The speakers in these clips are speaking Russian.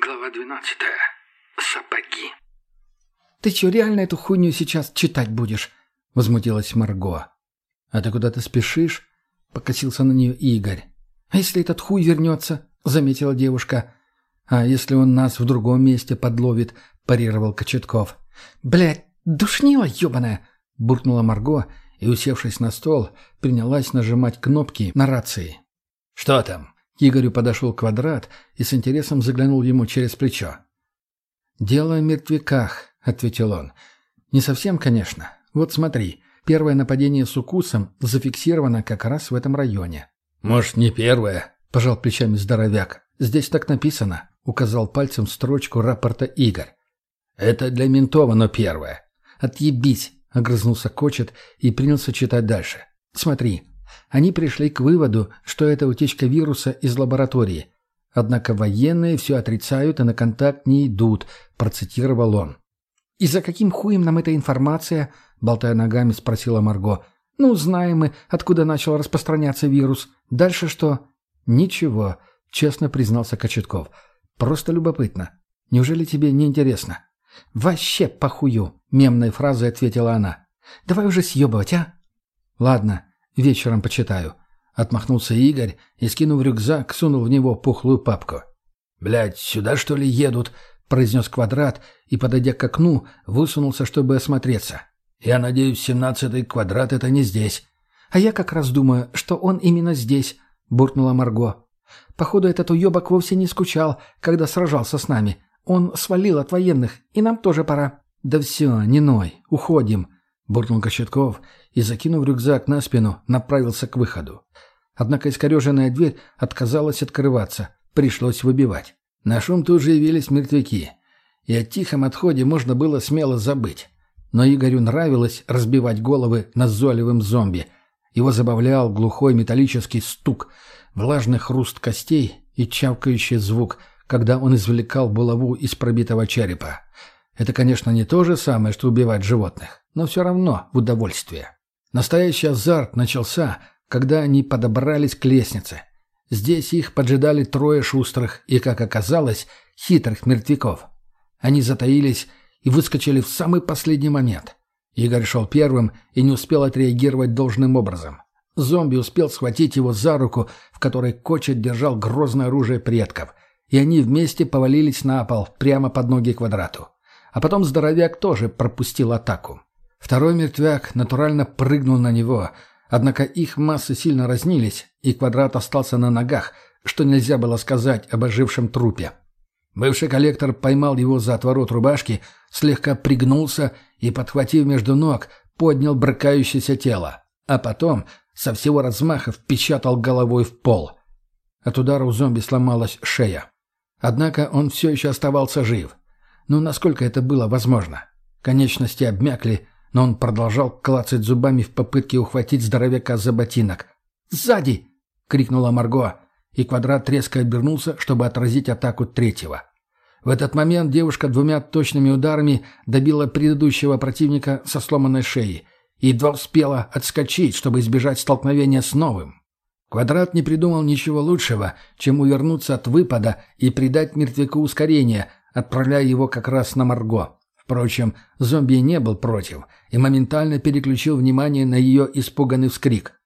Глава двенадцатая. Сапоги. «Ты что, реально эту хуйню сейчас читать будешь?» — возмутилась Марго. «А ты куда-то спешишь?» — покосился на нее Игорь. «А если этот хуй вернется?» — заметила девушка. «А если он нас в другом месте подловит?» — парировал Кочетков. «Блядь, душнила ебаная!» — буркнула Марго и, усевшись на стол, принялась нажимать кнопки на рации. «Что там?» К Игорю подошел квадрат и с интересом заглянул ему через плечо. «Дело о мертвяках», — ответил он. «Не совсем, конечно. Вот смотри, первое нападение с укусом зафиксировано как раз в этом районе». «Может, не первое?» — пожал плечами здоровяк. «Здесь так написано», — указал пальцем строчку рапорта Игорь. «Это для ментов оно первое». «Отъебись», — огрызнулся Кочет и принялся читать дальше. «Смотри, они пришли к выводу, что это утечка вируса из лаборатории. Однако военные все отрицают и на контакт не идут, процитировал он. «И за каким хуем нам эта информация?» — болтая ногами, спросила Марго. «Ну, знаем мы, откуда начал распространяться вирус. Дальше что?» «Ничего», — честно признался Кочетков. «Просто любопытно. Неужели тебе не интересно?» «Вообще похую», — мемной фразой ответила она. «Давай уже съебывать, а?» «Ладно, вечером почитаю», Отмахнулся Игорь и, скинув рюкзак, сунул в него пухлую папку. «Блядь, сюда что ли едут?» — произнес квадрат и, подойдя к окну, высунулся, чтобы осмотреться. «Я надеюсь, семнадцатый квадрат — это не здесь». «А я как раз думаю, что он именно здесь», — буркнула Марго. «Походу, этот уебок вовсе не скучал, когда сражался с нами. Он свалил от военных, и нам тоже пора». «Да все, не ной, уходим», — буркнул Кочетков и, закинув рюкзак на спину, направился к выходу. Однако искореженная дверь отказалась открываться, пришлось выбивать. На шум тут же явились мертвяки, и о тихом отходе можно было смело забыть. Но Игорю нравилось разбивать головы назойливым зомби. Его забавлял глухой металлический стук, влажный хруст костей и чавкающий звук, когда он извлекал булаву из пробитого черепа. Это, конечно, не то же самое, что убивать животных, но все равно в удовольствие. Настоящий азарт начался, когда они подобрались к лестнице. Здесь их поджидали трое шустрых и, как оказалось, хитрых мертвяков. Они затаились и выскочили в самый последний момент. Игорь шел первым и не успел отреагировать должным образом. Зомби успел схватить его за руку, в которой Кочет держал грозное оружие предков, и они вместе повалились на пол прямо под ноги квадрату. А потом здоровяк тоже пропустил атаку. Второй мертвяк натурально прыгнул на него — Однако их массы сильно разнились, и квадрат остался на ногах, что нельзя было сказать об ожившем трупе. Бывший коллектор поймал его за отворот рубашки, слегка пригнулся и, подхватив между ног, поднял брыкающееся тело, а потом со всего размаха впечатал головой в пол. От удара у зомби сломалась шея. Однако он все еще оставался жив. Ну, насколько это было возможно? Конечности обмякли, но он продолжал клацать зубами в попытке ухватить здоровяка за ботинок. «Сзади!» — крикнула Марго, и квадрат резко обернулся, чтобы отразить атаку третьего. В этот момент девушка двумя точными ударами добила предыдущего противника со сломанной шеей и едва успела отскочить, чтобы избежать столкновения с новым. Квадрат не придумал ничего лучшего, чем увернуться от выпада и придать мертвяку ускорение, отправляя его как раз на Марго. Впрочем, зомби не был против и моментально переключил внимание на ее испуганный вскрик.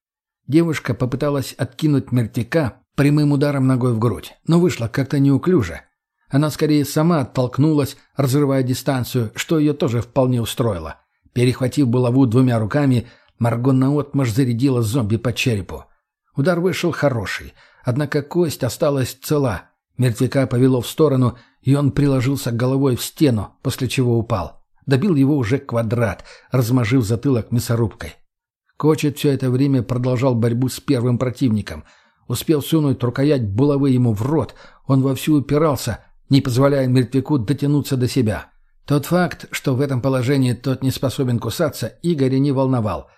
Девушка попыталась откинуть мертвяка прямым ударом ногой в грудь, но вышла как-то неуклюже. Она скорее сама оттолкнулась, разрывая дистанцию, что ее тоже вполне устроило. Перехватив булаву двумя руками, Марго наотмашь зарядила зомби по черепу. Удар вышел хороший, однако кость осталась цела. Мертвяка повело в сторону, и он приложился головой в стену, после чего упал. Добил его уже квадрат, размажив затылок мясорубкой. Кочет все это время продолжал борьбу с первым противником. Успел сунуть рукоять булавы ему в рот, он вовсю упирался, не позволяя мертвяку дотянуться до себя. Тот факт, что в этом положении тот не способен кусаться, Игоря не волновал.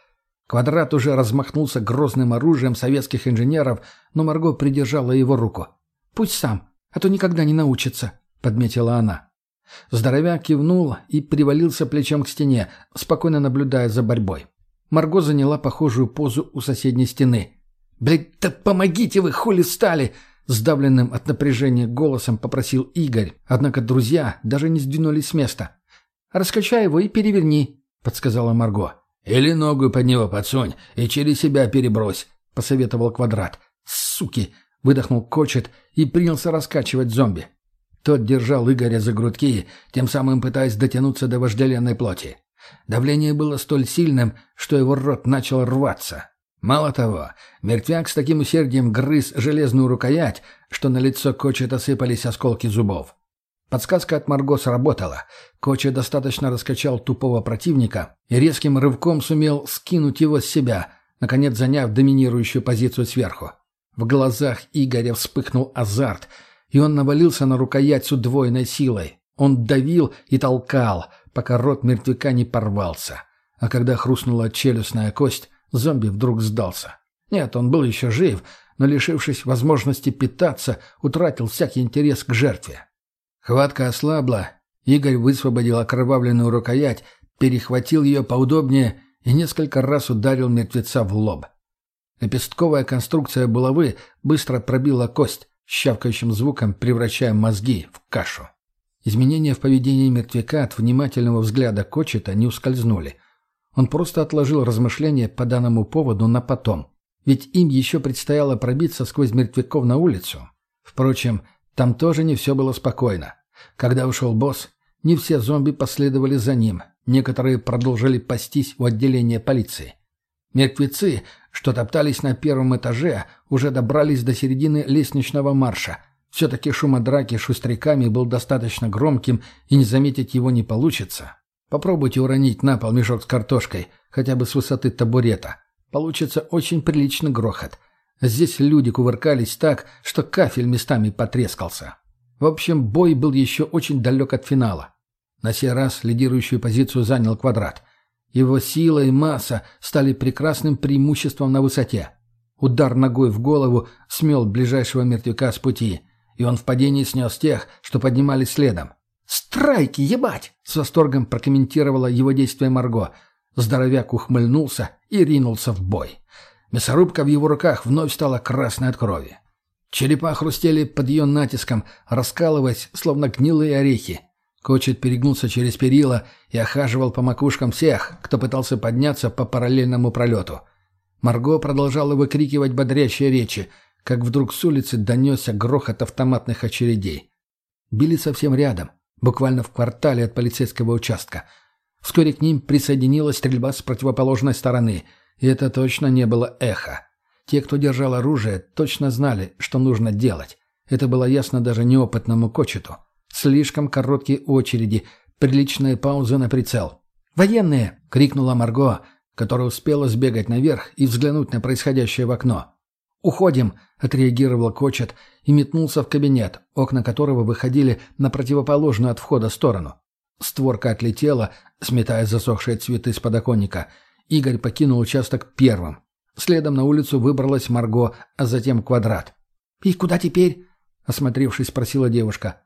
Квадрат уже размахнулся грозным оружием советских инженеров, но Марго придержала его руку. «Пусть сам, а то никогда не научится», — подметила она. Здоровяк кивнул и привалился плечом к стене, спокойно наблюдая за борьбой. Марго заняла похожую позу у соседней стены. «Блядь, да помогите вы, хули стали!» — Сдавленным от напряжения голосом попросил Игорь, однако друзья даже не сдвинулись с места. «Раскачай его и переверни», — подсказала Марго. «Или ногу под него подсунь и через себя перебрось», — посоветовал Квадрат. «Суки!» — выдохнул Кочет и принялся раскачивать зомби. Тот держал Игоря за грудки, тем самым пытаясь дотянуться до вожделенной плоти. Давление было столь сильным, что его рот начал рваться. Мало того, мертвяк с таким усердием грыз железную рукоять, что на лицо Кочет осыпались осколки зубов. Подсказка от Марго сработала. Коча достаточно раскачал тупого противника и резким рывком сумел скинуть его с себя, наконец заняв доминирующую позицию сверху. В глазах Игоря вспыхнул азарт, и он навалился на рукоять с удвоенной силой. Он давил и толкал, пока рот мертвяка не порвался. А когда хрустнула челюстная кость, Зомби вдруг сдался. Нет, он был еще жив, но, лишившись возможности питаться, утратил всякий интерес к жертве. Хватка ослабла, Игорь высвободил окровавленную рукоять, перехватил ее поудобнее и несколько раз ударил мертвеца в лоб. Лепестковая конструкция булавы быстро пробила кость, щавкающим звуком превращая мозги в кашу. Изменения в поведении мертвяка от внимательного взгляда Кочета не ускользнули – он просто отложил размышления по данному поводу на потом. Ведь им еще предстояло пробиться сквозь мертвяков на улицу. Впрочем, там тоже не все было спокойно. Когда ушел босс, не все зомби последовали за ним. Некоторые продолжили пастись у отделения полиции. Мертвецы, что топтались на первом этаже, уже добрались до середины лестничного марша. Все-таки шума драки шустряками был достаточно громким, и не заметить его не получится. Попробуйте уронить на пол мешок с картошкой, хотя бы с высоты табурета. Получится очень приличный грохот. Здесь люди кувыркались так, что кафель местами потрескался. В общем, бой был еще очень далек от финала. На сей раз лидирующую позицию занял квадрат. Его сила и масса стали прекрасным преимуществом на высоте. Удар ногой в голову смел ближайшего мертвяка с пути, и он в падении снес тех, что поднимались следом. «Страйки, ебать!» — с восторгом прокомментировала его действие Марго. Здоровяк ухмыльнулся и ринулся в бой. Мясорубка в его руках вновь стала красной от крови. Черепа хрустели под ее натиском, раскалываясь, словно гнилые орехи. Кочет перегнулся через перила и охаживал по макушкам всех, кто пытался подняться по параллельному пролету. Марго продолжала выкрикивать бодрящие речи, как вдруг с улицы донесся грохот автоматных очередей. Били совсем рядом буквально в квартале от полицейского участка. Вскоре к ним присоединилась стрельба с противоположной стороны, и это точно не было эхо. Те, кто держал оружие, точно знали, что нужно делать. Это было ясно даже неопытному кочету. Слишком короткие очереди, приличная пауза на прицел. «Военные!» — крикнула Марго, которая успела сбегать наверх и взглянуть на происходящее в окно. «Уходим!» — отреагировал Кочет и метнулся в кабинет, окна которого выходили на противоположную от входа сторону. Створка отлетела, сметая засохшие цветы с подоконника. Игорь покинул участок первым. Следом на улицу выбралась Марго, а затем Квадрат. «И куда теперь?» — осмотревшись, спросила девушка.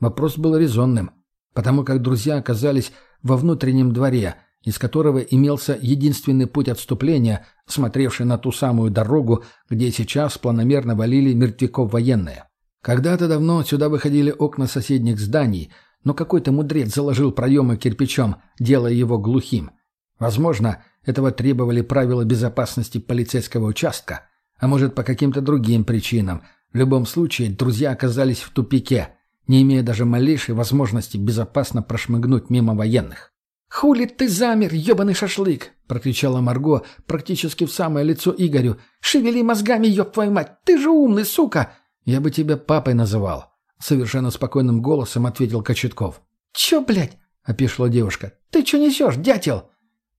Вопрос был резонным, потому как друзья оказались во внутреннем дворе — из которого имелся единственный путь отступления, смотревший на ту самую дорогу, где сейчас планомерно валили мертвяков военные. Когда-то давно сюда выходили окна соседних зданий, но какой-то мудрец заложил проемы кирпичом, делая его глухим. Возможно, этого требовали правила безопасности полицейского участка, а может, по каким-то другим причинам. В любом случае, друзья оказались в тупике, не имея даже малейшей возможности безопасно прошмыгнуть мимо военных. «Хули ты замер, ебаный шашлык!» — прокричала Марго практически в самое лицо Игорю. «Шевели мозгами, еб твою мать! Ты же умный, сука!» «Я бы тебя папой называл», — совершенно спокойным голосом ответил Кочетков. «Чё, блядь?» — опешила девушка. «Ты чё несешь, дятел?»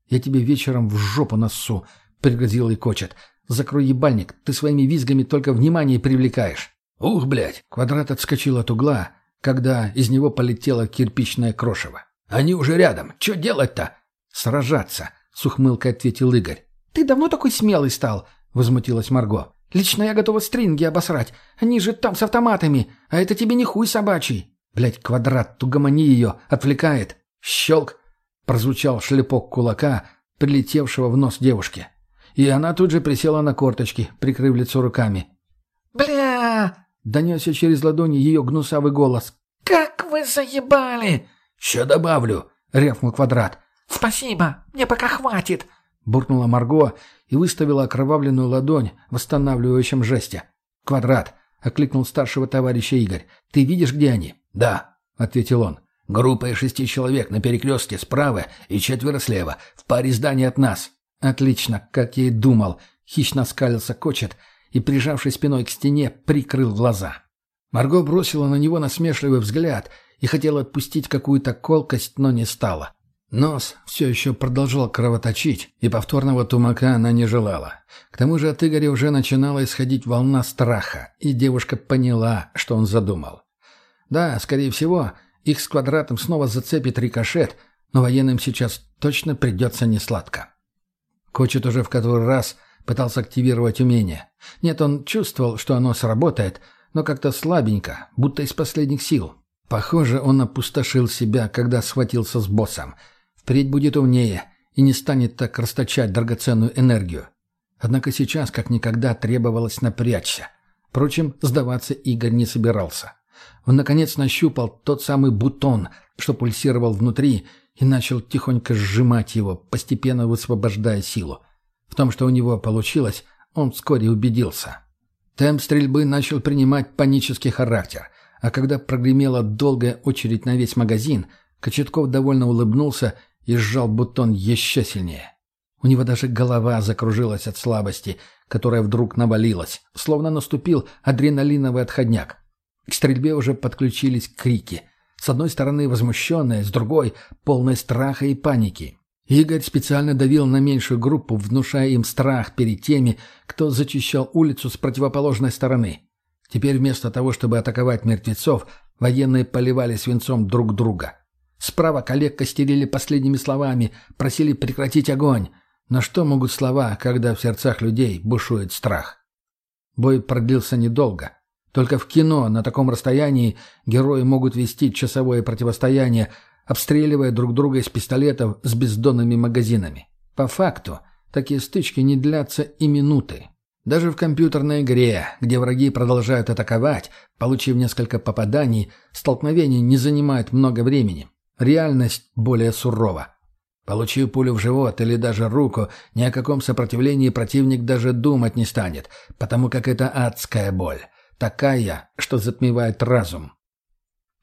«Я тебе вечером в жопу носу», — пригрозил и Кочет. «Закрой ебальник, ты своими визгами только внимание привлекаешь». «Ух, блядь!» — квадрат отскочил от угла, когда из него полетело кирпичное крошево. Они уже рядом. Что делать-то? Сражаться, с ухмылкой ответил Игорь. Ты давно такой смелый стал? Возмутилась Марго. Лично я готова стринги обосрать. Они же там с автоматами, а это тебе не хуй собачий. Блять, квадрат, тугомани ее, отвлекает. Щелк. Прозвучал шлепок кулака, прилетевшего в нос девушки. И она тут же присела на корточки, прикрыв лицо руками. «Бля!» Донесся через ладони ее гнусавый голос. «Как вы заебали!» «Ща добавлю!» — рявкнул Квадрат. «Спасибо, мне пока хватит!» — буркнула Марго и выставила окровавленную ладонь в восстанавливающем жесте. «Квадрат!» — окликнул старшего товарища Игорь. «Ты видишь, где они?» «Да», — ответил он. «Группа из шести человек на перекрестке справа и четверо слева, в паре зданий от нас». «Отлично, как я и думал!» — хищно скалился Кочет и, прижавшись спиной к стене, прикрыл глаза. Марго бросила на него насмешливый взгляд и хотела отпустить какую-то колкость, но не стала. Нос все еще продолжал кровоточить, и повторного тумака она не желала. К тому же от Игоря уже начинала исходить волна страха, и девушка поняла, что он задумал. Да, скорее всего, их с квадратом снова зацепит рикошет, но военным сейчас точно придется несладко. Кочет уже в который раз пытался активировать умение. Нет, он чувствовал, что оно сработает, но как-то слабенько, будто из последних сил. Похоже, он опустошил себя, когда схватился с боссом — Впредь будет умнее и не станет так расточать драгоценную энергию. Однако сейчас как никогда требовалось напрячься. Впрочем, сдаваться Игорь не собирался. Он, наконец, нащупал тот самый бутон, что пульсировал внутри, и начал тихонько сжимать его, постепенно высвобождая силу. Том, что у него получилось, он вскоре убедился. Темп стрельбы начал принимать панический характер, а когда прогремела долгая очередь на весь магазин, Кочетков довольно улыбнулся и сжал бутон еще сильнее. У него даже голова закружилась от слабости, которая вдруг навалилась, словно наступил адреналиновый отходняк. К стрельбе уже подключились крики. С одной стороны возмущенные, с другой — полной страха и паники. Игорь специально давил на меньшую группу, внушая им страх перед теми, кто зачищал улицу с противоположной стороны. Теперь вместо того, чтобы атаковать мертвецов, военные поливали свинцом друг друга. Справа коллег костерили последними словами, просили прекратить огонь. Но что могут слова, когда в сердцах людей бушует страх? Бой продлился недолго. Только в кино на таком расстоянии герои могут вести часовое противостояние, обстреливая друг друга из пистолетов с бездонными магазинами. По факту, такие стычки не длятся и минуты. Даже в компьютерной игре, где враги продолжают атаковать, получив несколько попаданий, столкновение не занимает много времени. Реальность более сурова. Получив пулю в живот или даже руку, ни о каком сопротивлении противник даже думать не станет, потому как это адская боль. Такая, что затмевает разум.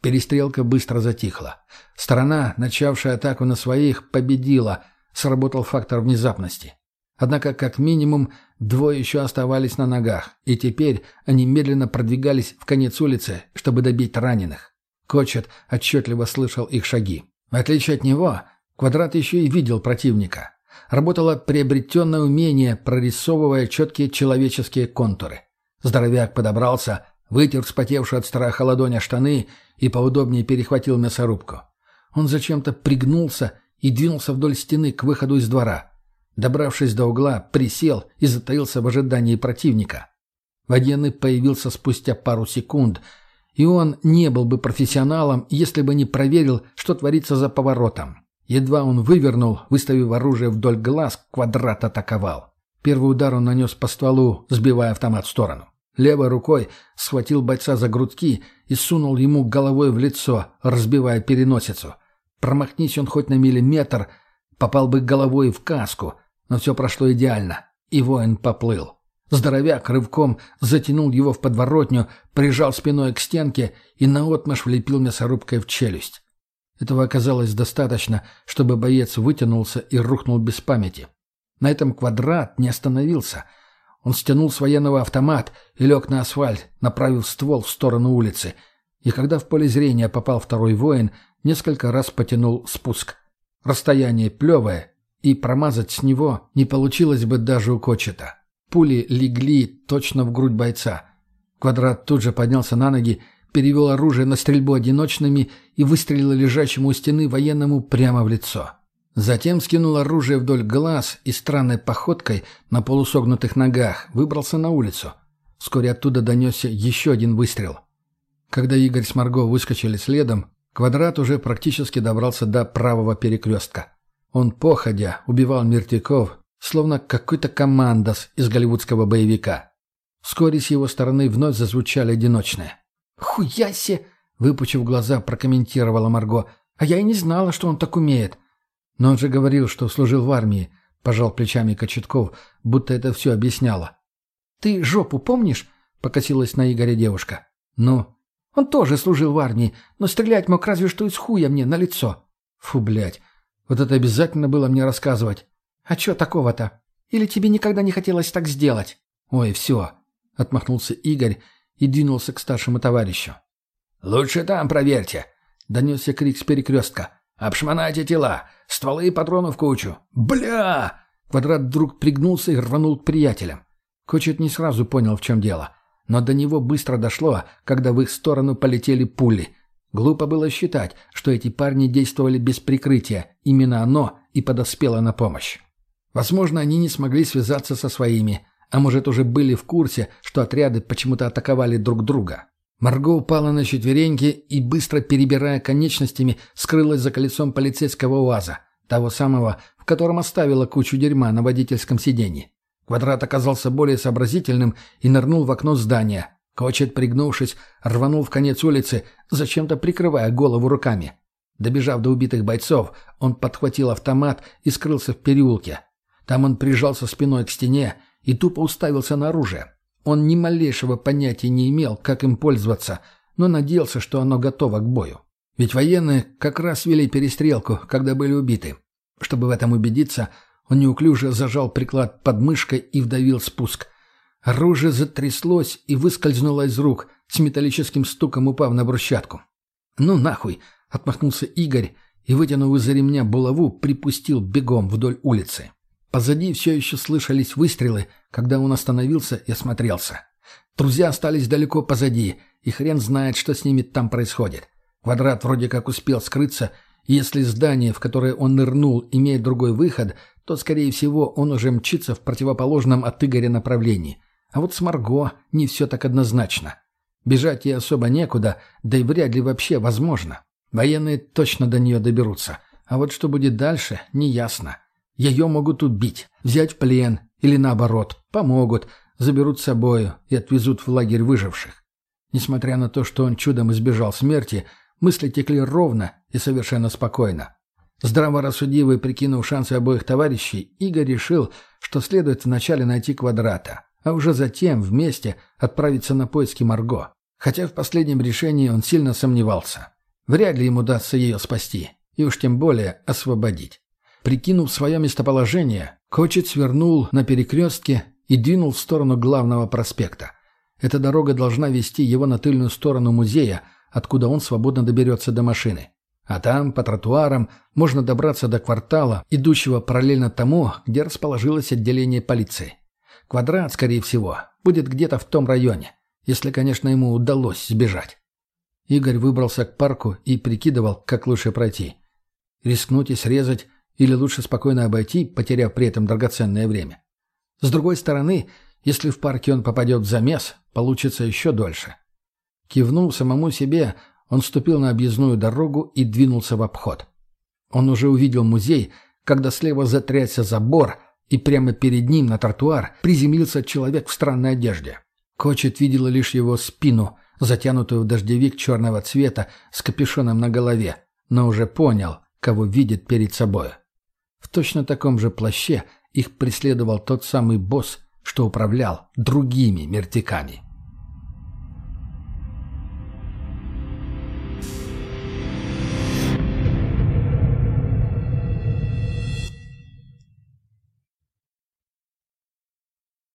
Перестрелка быстро затихла. Сторона, начавшая атаку на своих, победила. Сработал фактор внезапности. Однако, как минимум, двое еще оставались на ногах, и теперь они медленно продвигались в конец улицы, чтобы добить раненых. Кочет отчетливо слышал их шаги. В отличие от него, Квадрат еще и видел противника. Работало приобретенное умение, прорисовывая четкие человеческие контуры. Здоровяк подобрался, вытер вспотевшую от страха ладоня штаны и поудобнее перехватил мясорубку. Он зачем-то пригнулся и двинулся вдоль стены к выходу из двора. Добравшись до угла, присел и затаился в ожидании противника. Военный появился спустя пару секунд — и он не был бы профессионалом, если бы не проверил, что творится за поворотом. Едва он вывернул, выставив оружие вдоль глаз, квадрат атаковал. Первый удар он нанес по стволу, сбивая автомат в сторону. Левой рукой схватил бойца за грудки и сунул ему головой в лицо, разбивая переносицу. Промахнись он хоть на миллиметр, попал бы головой в каску, но все прошло идеально, и воин поплыл. Здоровяк рывком затянул его в подворотню, прижал спиной к стенке и наотмашь влепил мясорубкой в челюсть. Этого оказалось достаточно, чтобы боец вытянулся и рухнул без памяти. На этом квадрат не остановился. Он стянул с военного автомат и лег на асфальт, направив ствол в сторону улицы. И когда в поле зрения попал второй воин, несколько раз потянул спуск. Расстояние плевое, и промазать с него не получилось бы даже у Кочета. Пули легли точно в грудь бойца. Квадрат тут же поднялся на ноги, перевел оружие на стрельбу одиночными и выстрелил лежащему у стены военному прямо в лицо. Затем скинул оружие вдоль глаз и странной походкой на полусогнутых ногах выбрался на улицу. Вскоре оттуда донесся еще один выстрел. Когда Игорь с Марго выскочили следом, Квадрат уже практически добрался до правого перекрестка. Он, походя, убивал мертвяков, словно какой-то командос из голливудского боевика. Вскоре с его стороны вновь зазвучали одиночные. «Хуяси!» — выпучив глаза, прокомментировала Марго. «А я и не знала, что он так умеет». «Но он же говорил, что служил в армии», — пожал плечами Кочетков, будто это все объясняло. «Ты жопу помнишь?» — покосилась на Игоря девушка. «Ну?» «Он тоже служил в армии, но стрелять мог разве что из хуя мне на лицо». «Фу, блядь, вот это обязательно было мне рассказывать». «А чё такого-то? Или тебе никогда не хотелось так сделать?» «Ой, все», — отмахнулся Игорь и двинулся к старшему товарищу. «Лучше там проверьте», — донесся крик с перекрестка. «Обшмонайте тела! Стволы и патроны в кучу! Бля!» Квадрат вдруг пригнулся и рванул к приятелям. Кочет не сразу понял, в чем дело. Но до него быстро дошло, когда в их сторону полетели пули. Глупо было считать, что эти парни действовали без прикрытия. Именно оно и подоспело на помощь. Возможно, они не смогли связаться со своими, а может, уже были в курсе, что отряды почему-то атаковали друг друга. Марго упала на четвереньки и, быстро перебирая конечностями, скрылась за колесом полицейского УАЗа, того самого, в котором оставила кучу дерьма на водительском сиденье. Квадрат оказался более сообразительным и нырнул в окно здания. Кочет, пригнувшись, рванул в конец улицы, зачем-то прикрывая голову руками. Добежав до убитых бойцов, он подхватил автомат и скрылся в переулке. Там он прижался спиной к стене и тупо уставился на оружие. Он ни малейшего понятия не имел, как им пользоваться, но надеялся, что оно готово к бою. Ведь военные как раз вели перестрелку, когда были убиты. Чтобы в этом убедиться, он неуклюже зажал приклад под мышкой и вдавил спуск. Оружие затряслось и выскользнуло из рук, с металлическим стуком упав на брусчатку. «Ну нахуй!» — отмахнулся Игорь и, вытянув из-за ремня булаву, припустил бегом вдоль улицы. Позади все еще слышались выстрелы, когда он остановился и осмотрелся. Друзья остались далеко позади, и хрен знает, что с ними там происходит. Квадрат вроде как успел скрыться, и если здание, в которое он нырнул, имеет другой выход, то, скорее всего, он уже мчится в противоположном от Игоря направлении. А вот с Марго не все так однозначно. Бежать ей особо некуда, да и вряд ли вообще возможно. Военные точно до нее доберутся. А вот что будет дальше, неясно. Ее могут убить, взять в плен или наоборот, помогут, заберут с собою и отвезут в лагерь выживших. Несмотря на то, что он чудом избежал смерти, мысли текли ровно и совершенно спокойно. Здраво прикинув шансы обоих товарищей, Игорь решил, что следует вначале найти квадрата, а уже затем вместе отправиться на поиски Марго. Хотя в последнем решении он сильно сомневался. Вряд ли ему удастся ее спасти, и уж тем более освободить. Прикинув свое местоположение, Кочет свернул на перекрестке и двинул в сторону главного проспекта. Эта дорога должна вести его на тыльную сторону музея, откуда он свободно доберется до машины. А там, по тротуарам, можно добраться до квартала, идущего параллельно тому, где расположилось отделение полиции. Квадрат, скорее всего, будет где-то в том районе, если, конечно, ему удалось сбежать. Игорь выбрался к парку и прикидывал, как лучше пройти. Рискнуть и срезать или лучше спокойно обойти, потеряв при этом драгоценное время? С другой стороны, если в парке он попадет в замес, получится еще дольше. Кивнув самому себе, он ступил на объездную дорогу и двинулся в обход. Он уже увидел музей, когда слева затрясся забор, и прямо перед ним на тротуар приземлился человек в странной одежде. Кочет видела лишь его спину, затянутую в дождевик черного цвета с капюшоном на голове, но уже понял, кого видит перед собой. В точно таком же плаще их преследовал тот самый босс, что управлял другими мертяками.